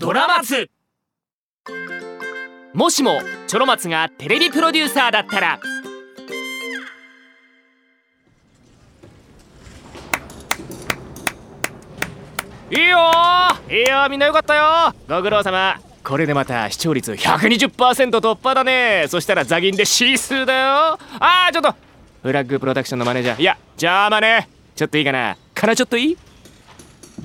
ドラマツ。もしもチョロマツがテレビプロデューサーだったら。いいよ。いいよみんなよかったよ。ご苦労様。これでまた視聴率120%突破だね。そしたらザギンでシースーだよ。あーちょっと。フラッグプロダクションのマネージャー。いや邪魔ね。ちょっといいかな。からちょっといい？ね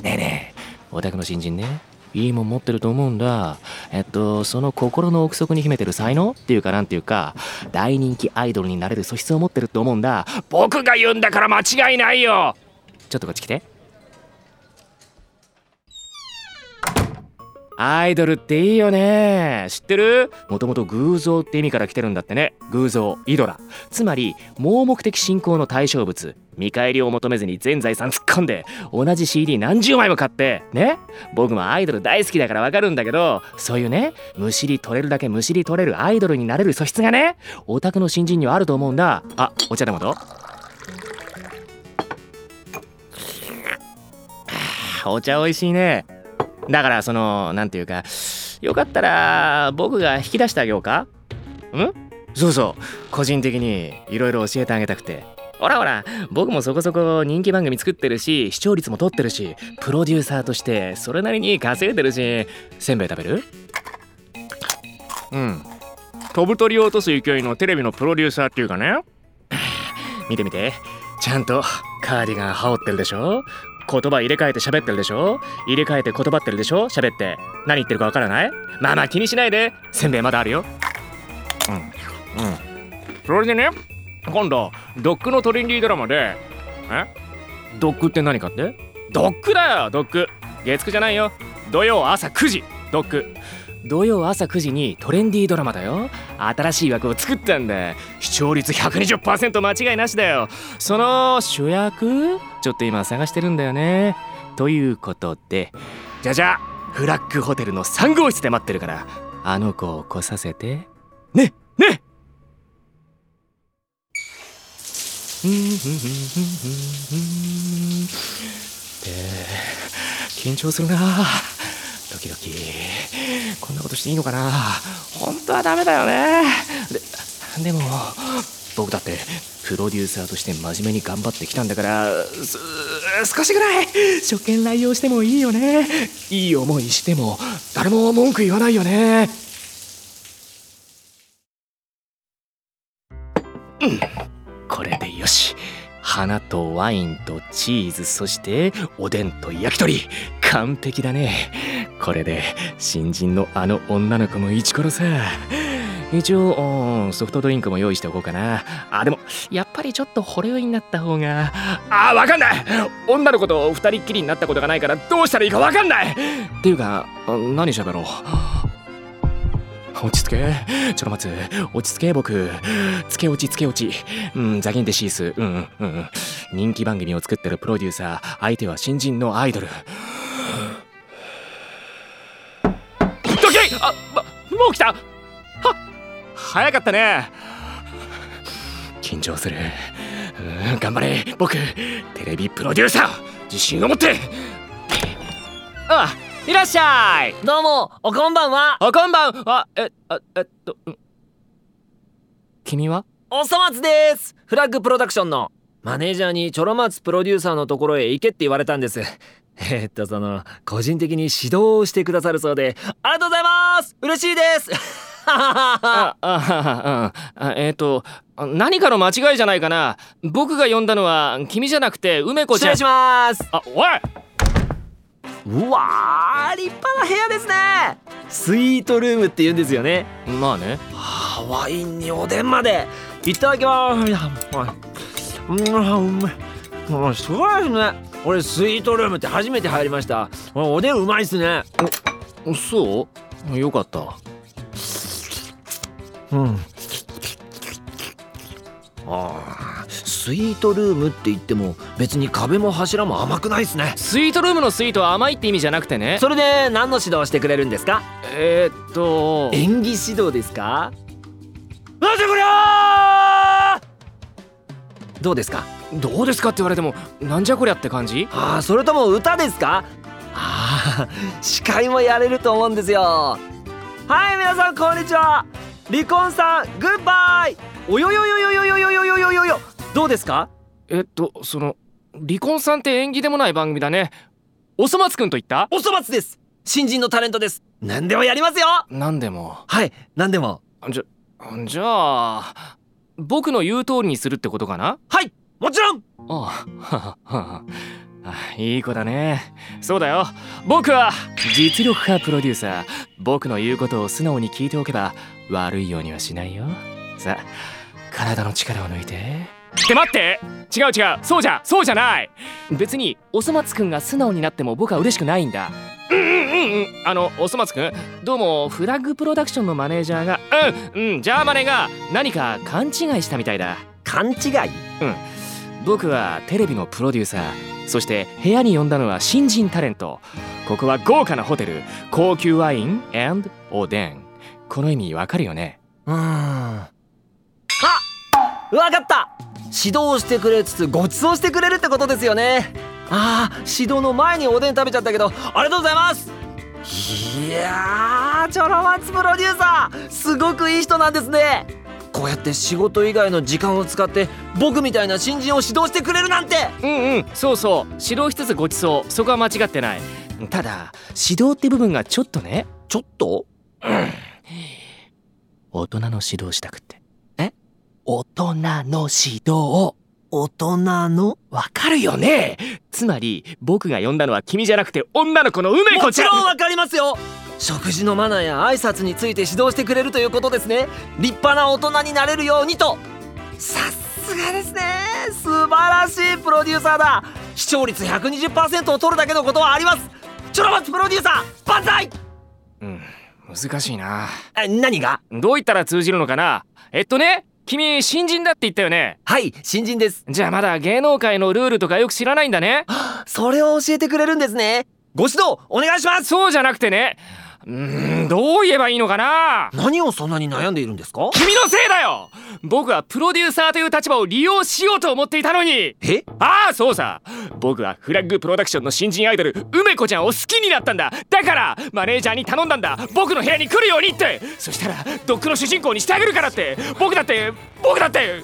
えねえ。お宅の新人ね。いいもん持ってると思うんだ。えっとその心の奥底に秘めてる才能っていうかなんていうか大人気アイドルになれる素質を持ってると思うんだ。僕が言うんだから間違いないよ。ちょっとこっち来て。アイドルっていいよね。知ってる？もともと偶像って意味から来てるんだってね。偶像イドラ。つまり盲目的信仰の対象物。見返りを求めずに全財産突っ込んで同じ CD 何十枚も買ってね？僕もアイドル大好きだからわかるんだけどそういうねむしり取れるだけむしり取れるアイドルになれる素質がねオタクの新人にはあると思うんだ。あお茶でもどう？お茶美味しいね。だからそのなんていうかよかったら僕が引き出してあげようか？ん？そうそう。個人的にいろいろ教えてあげたくて。ほらほら。僕もそこそこ人気番組作ってるし視聴率も取ってるしプロデューサーとしてそれなりに稼いでるし。せんべい食べる？うん。飛ぶ鳥を落とす勢いのテレビのプロデューサーっていうかね。見てみて。ちゃんとカーディガン羽織ってるでしょ？言葉入れ替えて喋ってるでしょ？入れ替えて言葉ってるでしょ？喋って。何言ってるかわからない？まあまあ気にしないで。せんべいまだあるよ。うん。うん。それでね今度ドックのトリンディードラマでえ？ドックって何かって？ドックだよドック。月9じゃないよ。土曜朝9時ドック。土曜朝9時にトレンディードラマだよ。新しい枠を作ったんだ。視聴率120%間違いなしだよ。その主役？ちょっと今探してるんだよね。ということでじゃじゃフラッグホテルの3号室で待ってるからあの子を来させて。ねね。で緊張するなドキドキこんなことしていいのかな？本当はダメだよね。ででも僕だってプロデューサーとして真面目に頑張ってきたんだから少しぐらい初見来用してもいいよね。いい思いしても誰も文句言わないよね。うん。これでよし。花とワインとチーズそしておでんと焼き鳥。完璧だね。これで新人のあの女の子もイチコロさ。一応ソフトドリンクも用意しておこうかな。あでもやっぱりちょっとほろ酔いになった方が。あわかんない。女の子と二人っきりになったことがないからどうしたらいいかわかんない。っていうか何喋ろう。落ち着け。ちょっと待つ落ち着け僕。つけ落ちつけ落ち。うんザギンデシース。うんうんうん。人気番組を作ってるプロデューサー。相手は新人のアイドル。あ、ま、もう来た。は早かったね。緊張する。うん頑張れ。僕テレビプロデューサー自信を持って。あいらっしゃい。どうもおこんばんは。あこんばんは。えあえっとん。君は？おそ松です。フラッグプロダクションのマネージャーにチョロマツプロデューサーのところへ行けって言われたんですえっとその個人的に指導をしてくださるそうでありがとうございます。嬉しいです。あああえっ、と何かの間違いじゃないかな。僕が呼んだのは君じゃなくて梅子ちゃ。ん失礼します。あおい。うわー立派な部屋ですね。スイートルームって言うんですよね。まあね。はあワインにおでんまで。いただきます。うんうんうんすごいですね俺スイートルームって初めて入りました。おでんうまいっすね。そう？よかった。うん。あースイートルームって言っても別に壁も柱も甘くないっすね。スイートルームのスイートは甘いって意味じゃなくてね。それで何の指導をしてくれるんですか？えー、っと。演技指導ですか？なんでこりゃどうですか？どうですかって言われてもなんじゃこりゃって感じ？ああそれとも歌ですか？ああ司会もやれると思うんですよ。はい皆さんこんにちは。離婚さんグッバイ。およよよよよよよよよよよよどうですか？えっとその離婚さんって縁起でもない番組だね。おそ松くんと言った？おそ松です。新人のタレントです。何でもやりますよ。何でも。はい何でも。じゃじゃあ僕の言う通りにするってことかな？はいもちろん！ああ いい子だね。そうだよ。僕は実力派プロデューサー。僕の言うことを素直に聞いておけば悪いようにはしないよ。さあ体の力を抜いて。って待って！違う違う。そうじゃそうじゃない！別におそ松くんが素直になっても僕は嬉しくないんだ。うんうんうんうん。あのおそ松くん？どうもフラッグプロダクションのマネージャーがうんうんジャーマネが何か勘違いしたみたいだ。勘違い？僕はテレビのプロデューサーそして部屋に呼んだのは新人タレント。ここは豪華なホテル高級ワインおでんこの意味わかるよね？うーんあわかった！指導してくれつつご馳走してくれるってことですよね。あー指導の前におでん食べちゃったけどありがとうございます！いやーチョロマツプロデューサーすごくいい人なんですね。こうやって仕事以外の時間を使って僕みたいな新人を指導してくれるなんて。うんうん。そうそう。指導しつつご馳走。そこは間違ってない。ただ指導って部分がちょっとね。ちょっと？大人の指導したくって。え？大人の指導大人の？わかるよね。つまり僕が呼んだのは君じゃなくて女の子の梅子もちゃん。ちろんわかりますよ食事のマナーや挨拶について指導してくれるということですね。立派な大人になれるようにと。さすがですね。素晴らしいプロデューサーだ。視聴率120%を取るだけのことはあります。チョロマツプロデューサー万歳！うん難しいな。え何が？どう言ったら通じるのかな？えっとね君新人だって言ったよね？はい新人です。じゃあまだ芸能界のルールとかよく知らないんだね。それを教えてくれるんですね。ご指導お願いします。そうじゃなくてねうーんどう言えばいいのかな？何をそんなに悩んでいるんですか？君のせいだよ！僕はプロデューサーという立場を利用しようと思っていたのに！え？ああそうさ。僕はフラッグプロダクションの新人アイドル梅子ちゃんを好きになったんだ。だからマネージャーに頼んだんだ。僕の部屋に来るようにって。そしたらドックの主人公にしてあげるからって。僕だって僕だって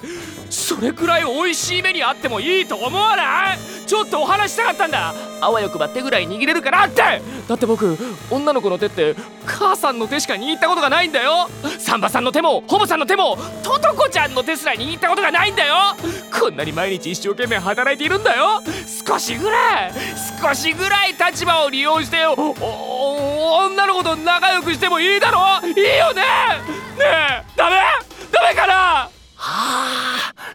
それくらい美味しい目にあってもいいと思わない？ちょっとお話したかったんだ。あわよくば手ぐらい握れるかなって。だって僕女の子の手って母さんの手しか握ったことがないんだよ。サンバさんの手もホボさんの手もトトコちゃんの手すら握ったことがないんだよ。こんなに毎日一生懸命働いているんだよ。少しぐらい少しぐらい立場を利用してよ女の子と仲良くしてもいいだろいいよね。ねえ。ダメ？ダメかな？はあ。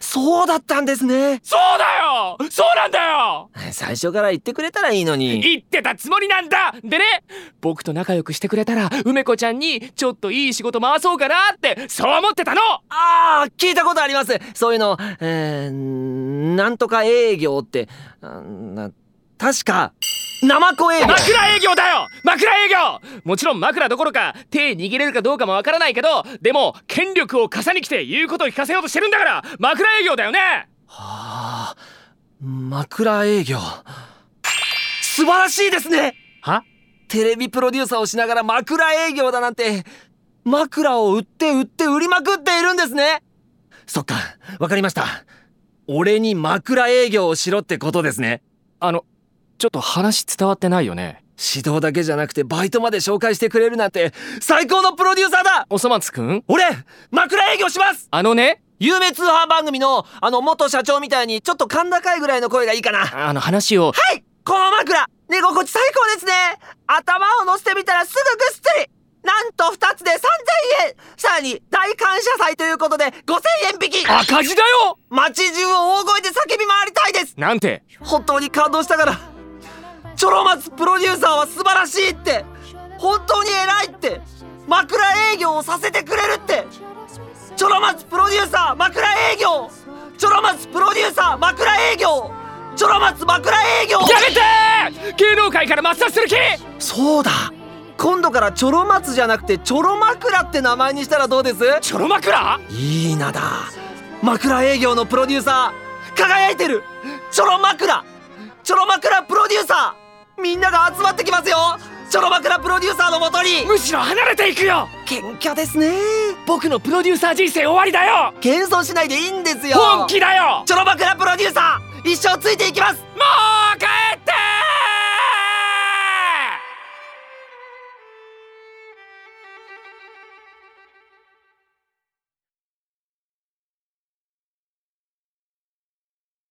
そうだったんですね。そうだよ！そうなんだよ！最初から言ってくれたらいいのに。言ってたつもりなんだ！でね僕と仲良くしてくれたら梅子ちゃんにちょっといい仕事回そうかなってそう思ってたの！ああ聞いたことあります。そういうのえー、なんとか営業って確かナマコ営業枕営業だよ！枕営業！もちろん枕どころか手握れるかどうかもわからないけどでも権力を重ねきて言うことを聞かせようとしてるんだから枕営業だよね！はあ枕営業。素晴らしいですね！は？テレビプロデューサーをしながら枕営業だなんて枕を売って売って売りまくっているんですね！そっかわかりました。俺に枕営業をしろってことですね。あのちょっと話伝わってないよね。指導だけじゃなくてバイトまで紹介してくれるなんて最高のプロデューサーだ！おそ松くん？俺枕営業します！あのね。有名通販番組のあの元社長みたいにちょっと甲高いぐらいの声がいいかな。はあの話を。い！この枕寝心地最高ですね！頭を乗せてみたらすぐぐっすり！なんと2つで3000円！さらに大感謝祭ということで5000円引き！赤字だよ！街中を大声で叫び回りたいです！なんて。本当に感動したからチョロマツプロデューサーは素晴らしいって。本当に偉いって。枕営業をさせてくれるって。チョロマツプロデューサー枕営業。チョロマツプロデューサー枕営業。チョロマツ枕営業。やめて！芸能界から抹殺する気！そうだ。今度からチョロマツじゃなくてチョロ枕って名前にしたらどうです？チョロ枕？いい名だ。枕営業のプロデューサー輝いてる。チョロ枕。チョロ枕プロデューサーみんなが集まってきますよ。ちょろ枕プロデューサーのもとに。むしろ離れていくよ。謙虚ですね。僕のプロデューサー人生終わりだよ。謙遜しないでいいんですよ。本気だよ。ちょろ枕プロデューサー一生ついていきます。もう